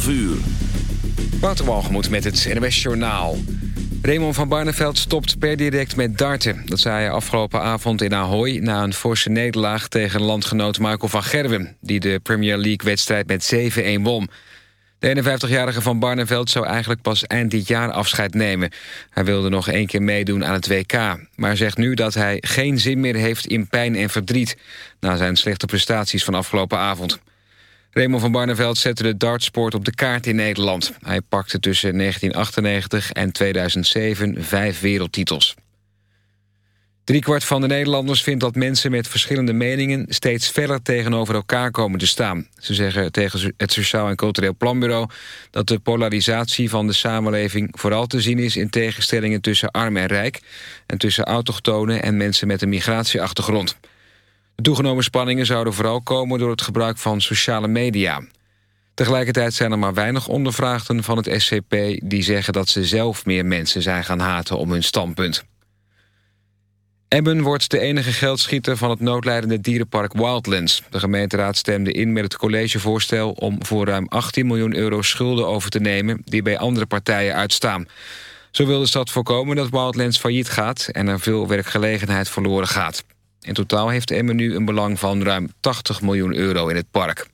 12 uur. Waterwalgemoed met het NWS Journaal. Raymond van Barneveld stopt per direct met darten. Dat zei hij afgelopen avond in Ahoy... na een forse nederlaag tegen landgenoot Marco van Gerwen... die de Premier League-wedstrijd met 7-1 won. De 51-jarige van Barneveld zou eigenlijk pas eind dit jaar afscheid nemen. Hij wilde nog één keer meedoen aan het WK... maar zegt nu dat hij geen zin meer heeft in pijn en verdriet... na zijn slechte prestaties van afgelopen avond. Raymond van Barneveld zette de dartsport op de kaart in Nederland. Hij pakte tussen 1998 en 2007 vijf wereldtitels. Driekwart van de Nederlanders vindt dat mensen met verschillende meningen... steeds verder tegenover elkaar komen te staan. Ze zeggen tegen het Sociaal en Cultureel Planbureau... dat de polarisatie van de samenleving vooral te zien is... in tegenstellingen tussen arm en rijk... en tussen autochtonen en mensen met een migratieachtergrond. Toegenomen spanningen zouden vooral komen door het gebruik van sociale media. Tegelijkertijd zijn er maar weinig ondervraagden van het SCP... die zeggen dat ze zelf meer mensen zijn gaan haten om hun standpunt. Ebben wordt de enige geldschieter van het noodlijdende dierenpark Wildlands. De gemeenteraad stemde in met het collegevoorstel... om voor ruim 18 miljoen euro schulden over te nemen... die bij andere partijen uitstaan. Zo wil de stad voorkomen dat Wildlands failliet gaat... en er veel werkgelegenheid verloren gaat. In totaal heeft Emmen nu een belang van ruim 80 miljoen euro in het park.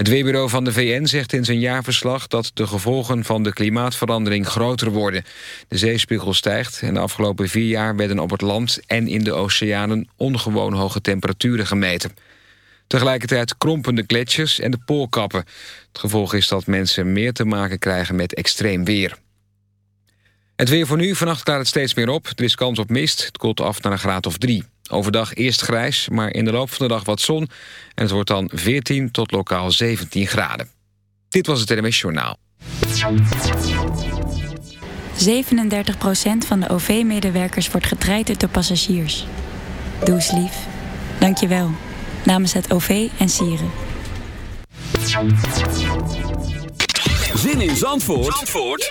Het Weerbureau van de VN zegt in zijn jaarverslag... dat de gevolgen van de klimaatverandering groter worden. De zeespiegel stijgt en de afgelopen vier jaar... werden op het land en in de oceanen ongewoon hoge temperaturen gemeten. Tegelijkertijd krompen de gletsjers en de poolkappen. Het gevolg is dat mensen meer te maken krijgen met extreem weer. Het weer voor nu, vannacht klaart het steeds meer op. Er is kans op mist, het koelt af naar een graad of drie. Overdag eerst grijs, maar in de loop van de dag wat zon. En het wordt dan 14 tot lokaal 17 graden. Dit was het NMS Journaal. 37% van de OV-medewerkers wordt getraind door passagiers. Doe eens lief. Dank je wel. Namens het OV en Sieren. Zin in Zandvoort? Zandvoort?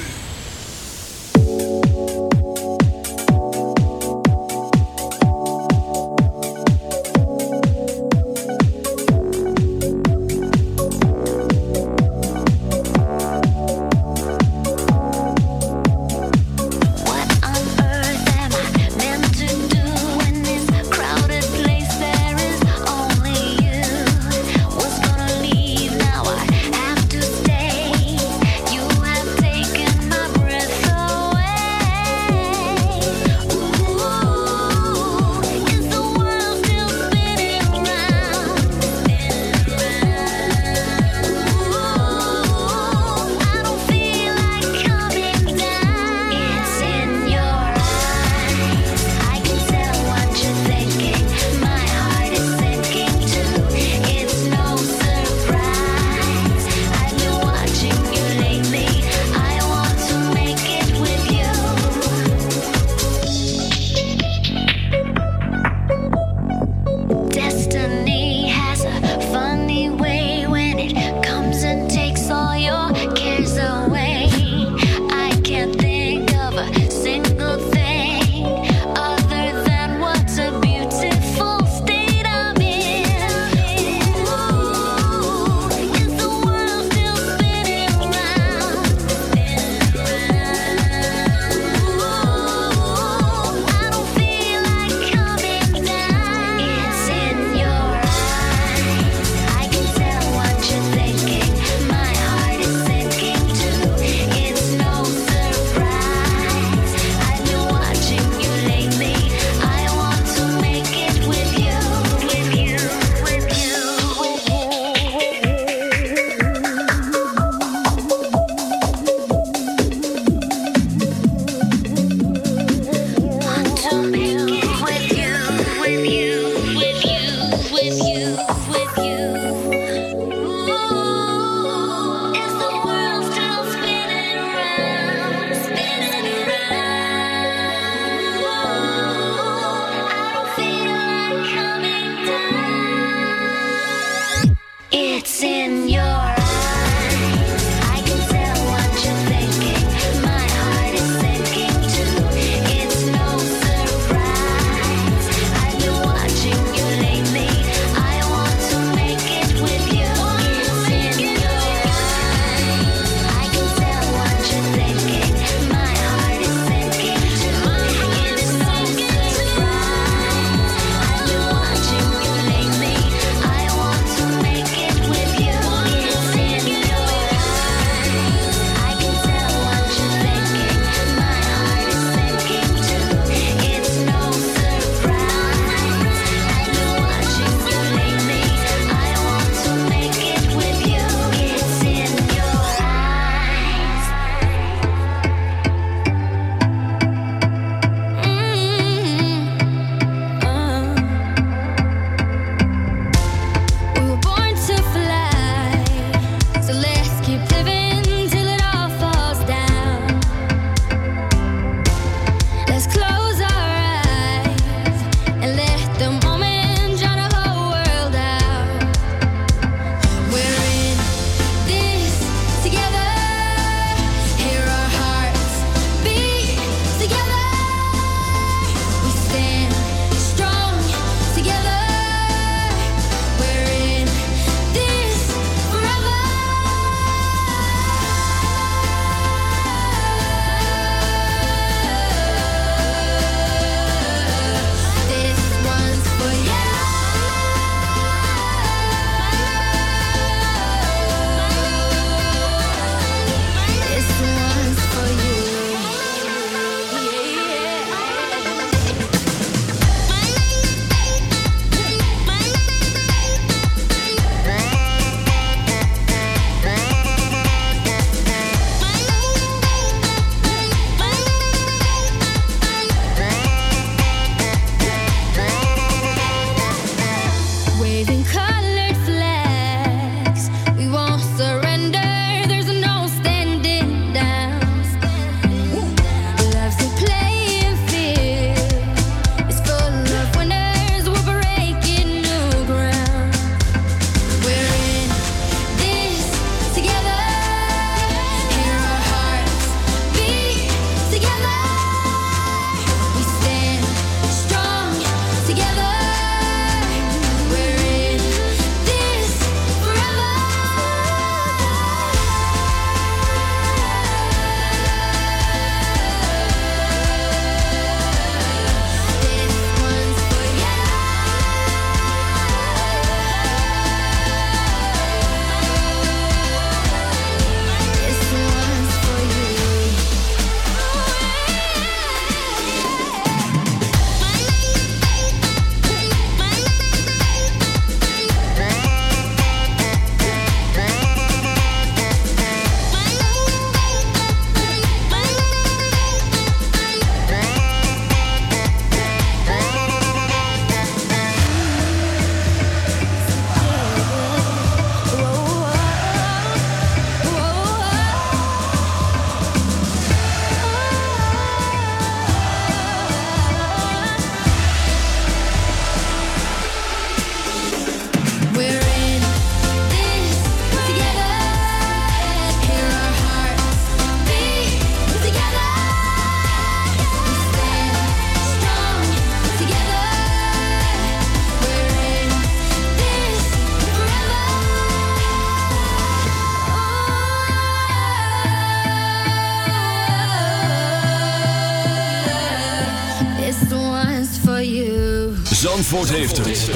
Zandvoort heeft het.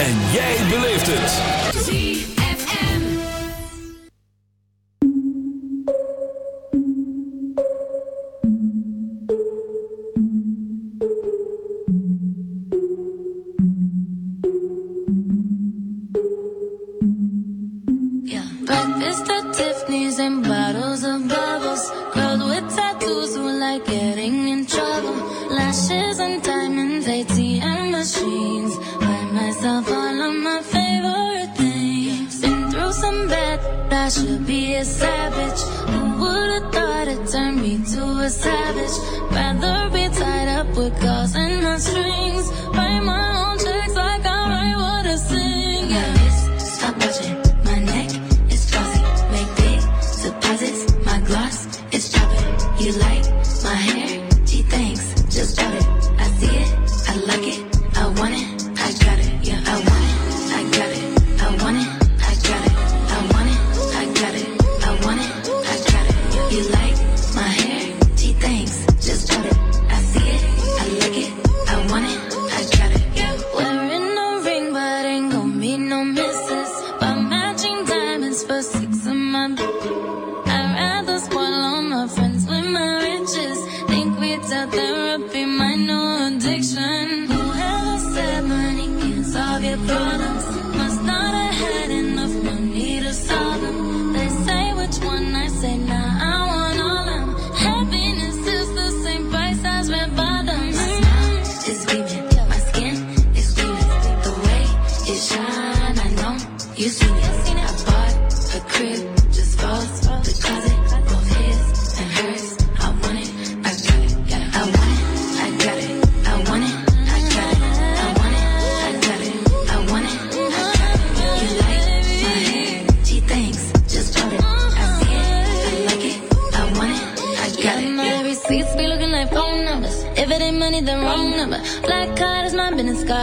En jij beleeft het. ZFM. Yeah. Breakfast at Tiffany's and bottles of bubbles. Girls with tattoos who like getting in trouble. Lashes and diamonds, ATM machines. Buy myself all of my favorite things. Been through some bad, I should be a savage. Who would've thought it turned me to a savage? Rather be tied up with calls and my strings. Write my own checks like I write what I sing. Yeah. Wrist, stop watching. My neck is flossy. Make big deposits. My gloss is dropping. You like my hair?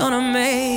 Gonna make.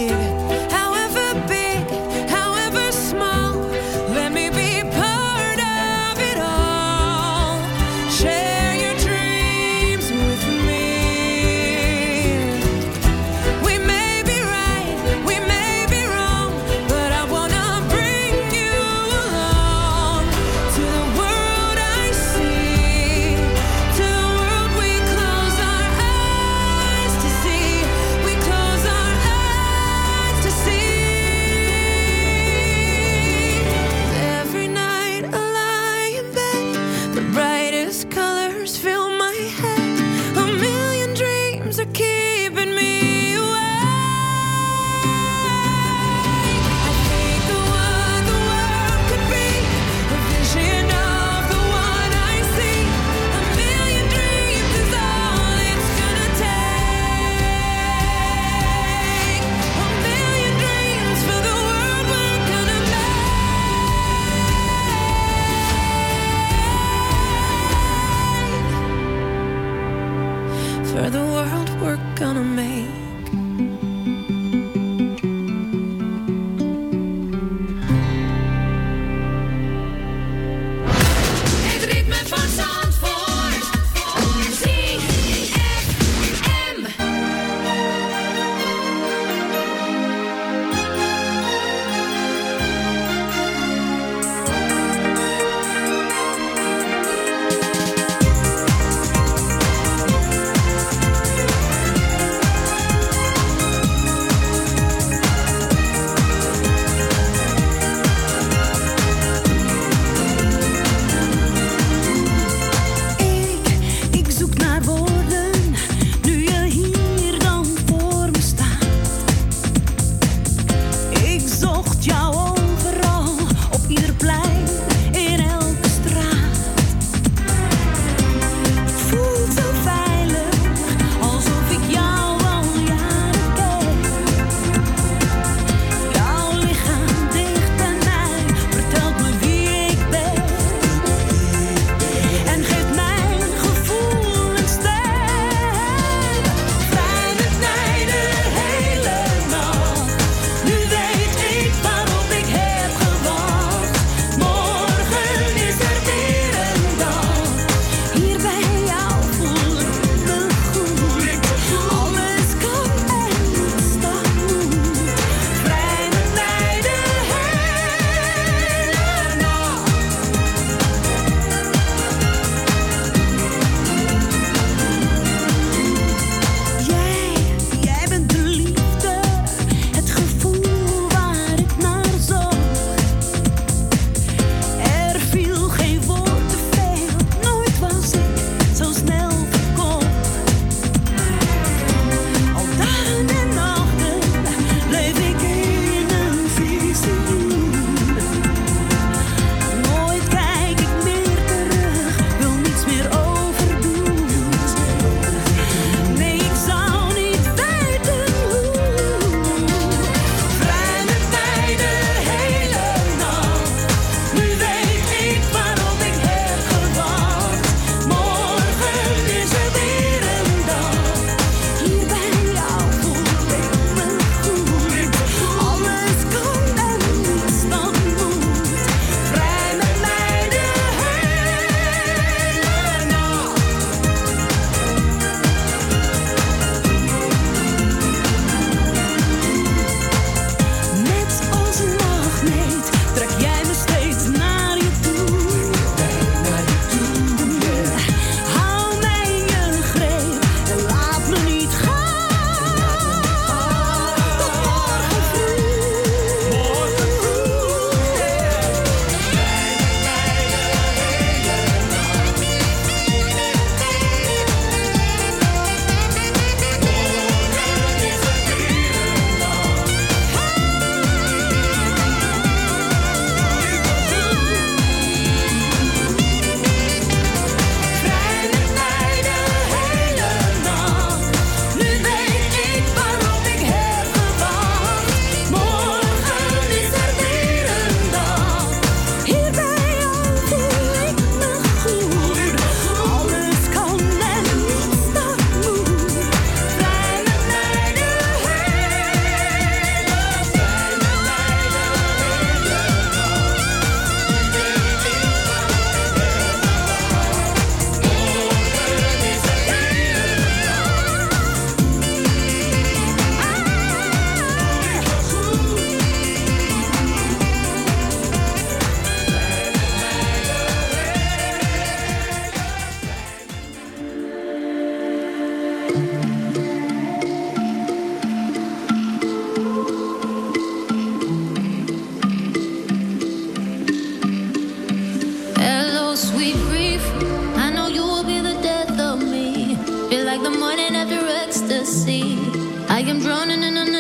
I am drowning in an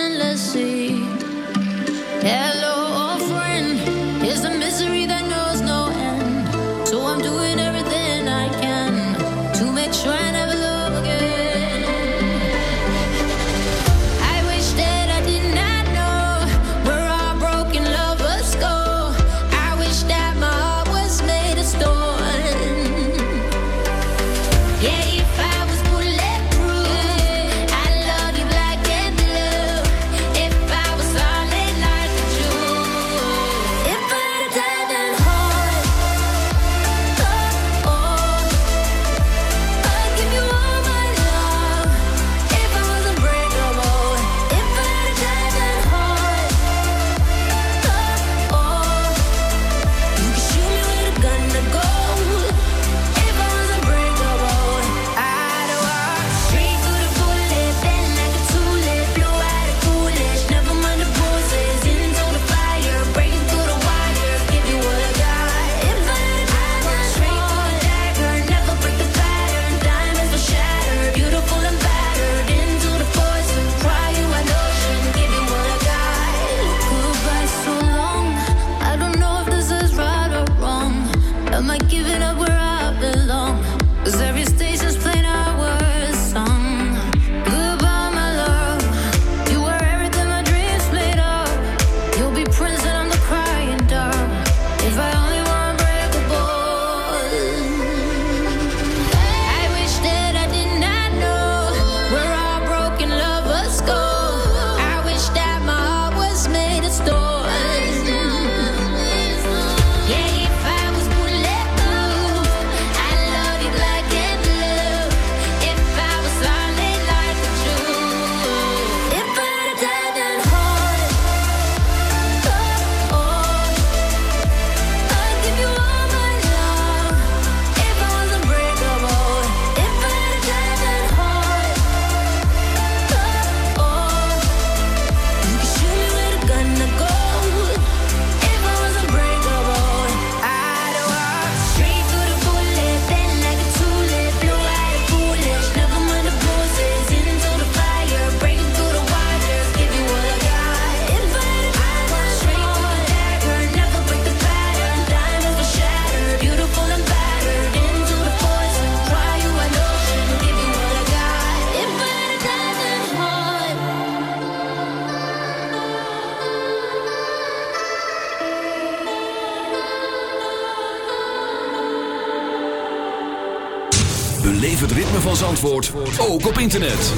op internet.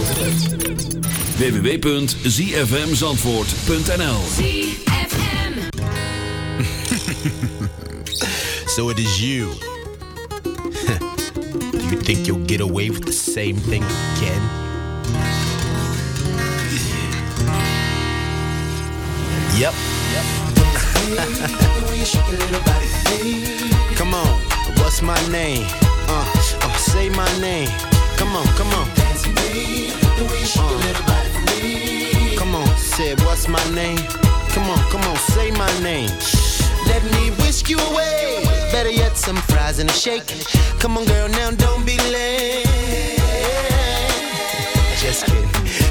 www.zfmzandvoort.nl So it is you. Do you think you'll get away with the same thing again? Yep. come on, what's my name? Uh, uh, say my name. Come on, come on. Uh, come on, say what's my name? Come on, come on, say my name. Let me whisk you away. Better yet, some fries and a shake. Come on, girl, now don't be late.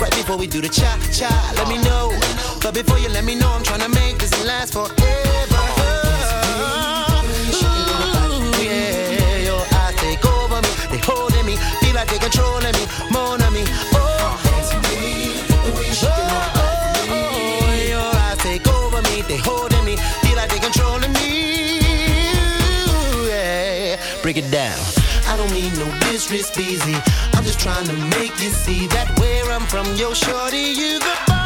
Right before we do the cha cha, let me know. But before you let me know, I'm trying to make this last forever. Oh, yeah, your eyes take over me, they holding me, feel like they're controlling me, more than me. your streets busy. I'm just trying to make you see that where I'm from, yo, shorty, you the boss.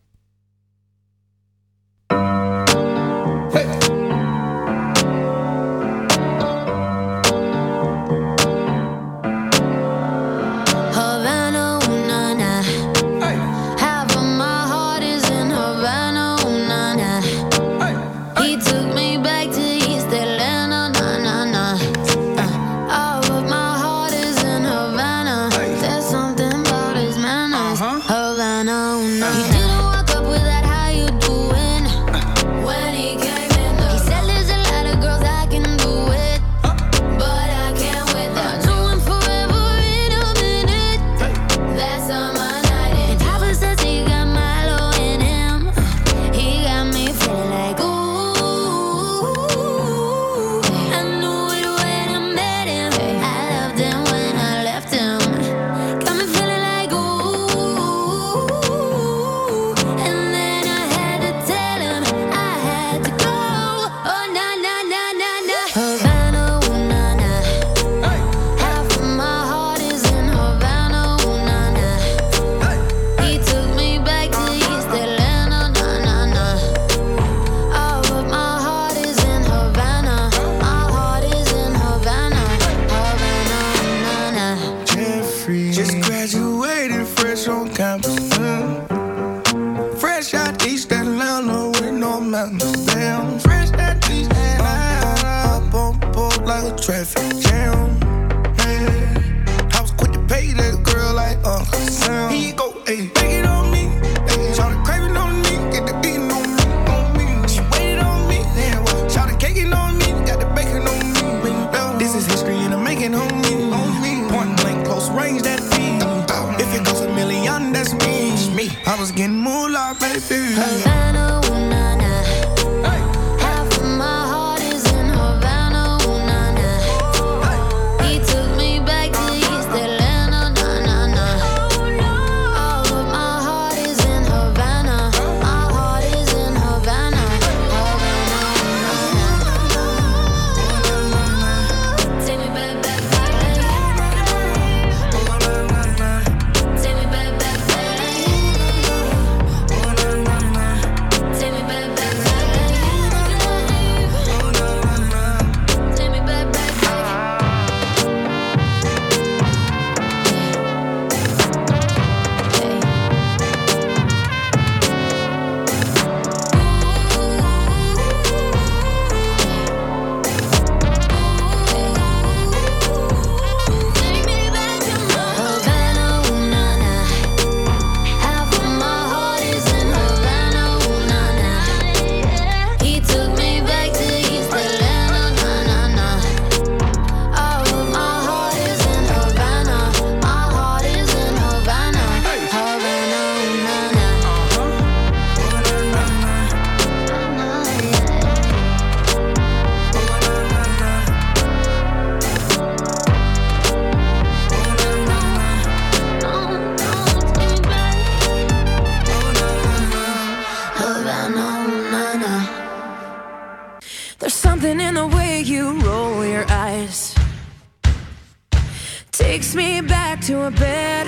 Hello.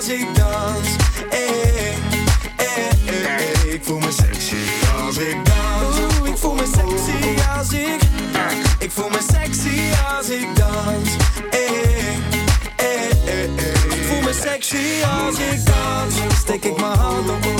Als ik dans. Hey, hey, hey, hey. Ik voel me sexy als ik dans. Oeh, ik voel me sexy als ik. Ik voel me sexy als ik dans. Ik voel me sexy als ik dans. Steek ik mijn hand op.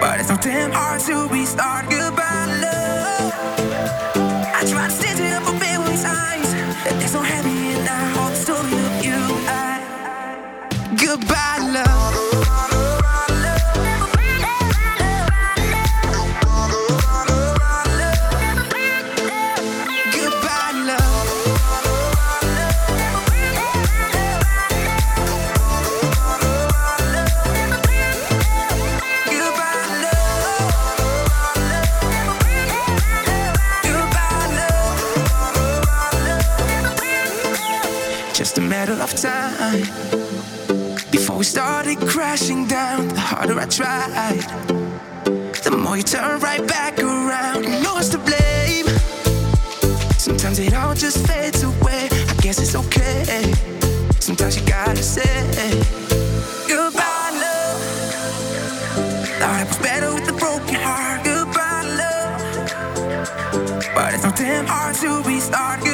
But it's so damn hard to restart. Goodbye, love. Crashing down. The harder I tried, the more you turn right back around. And no one's to blame. Sometimes it all just fades away. I guess it's okay. Sometimes you gotta say goodbye, love. Thought I was better with a broken heart. Goodbye, love. But it's so damn hard to restart. Goodbye,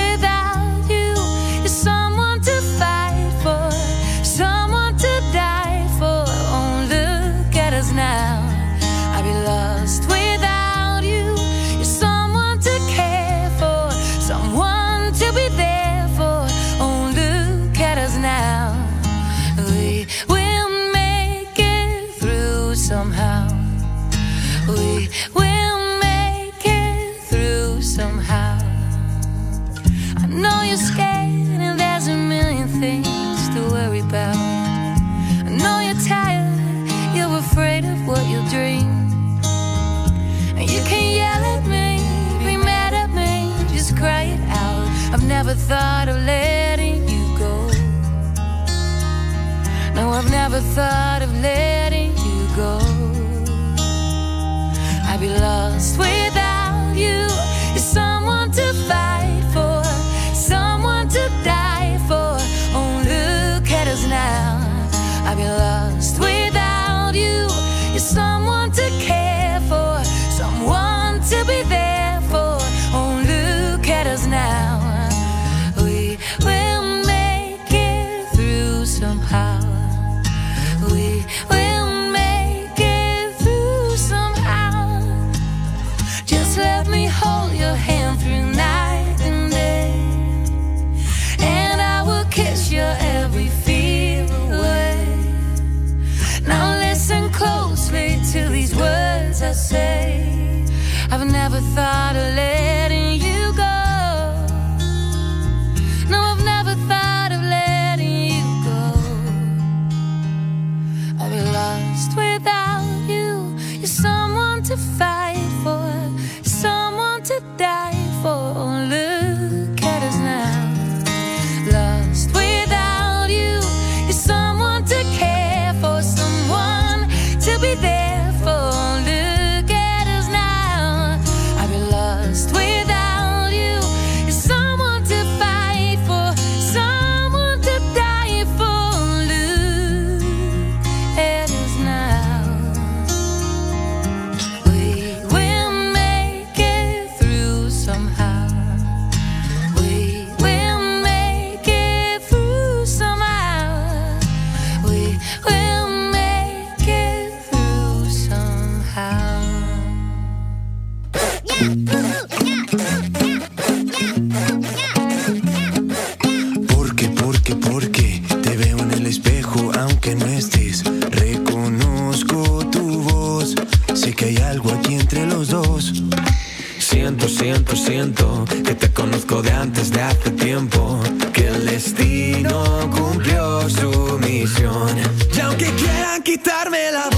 de antes de hace tiempo que el destino cumplió su misión. Y aunque quieran quitarme la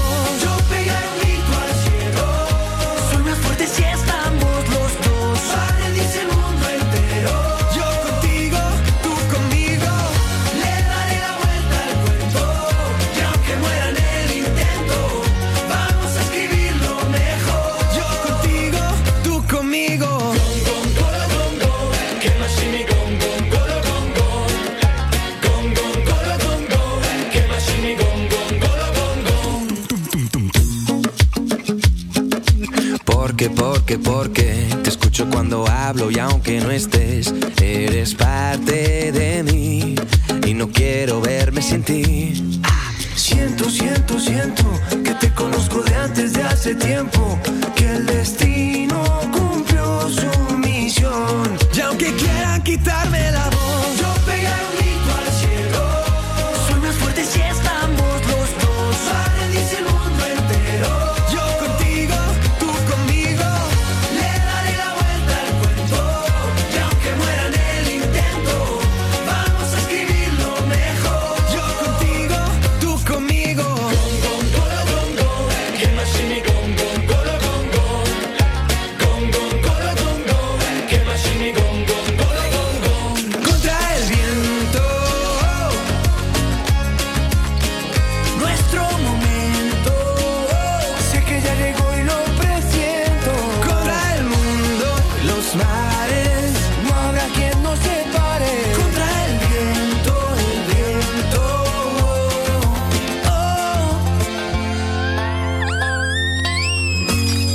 porque, porque te escucho cuando hablo y aunque no estés, eres parte de mí y no quiero verme sin ti. Siento, siento, siento que te conozco de antes de hace tiempo, que el destino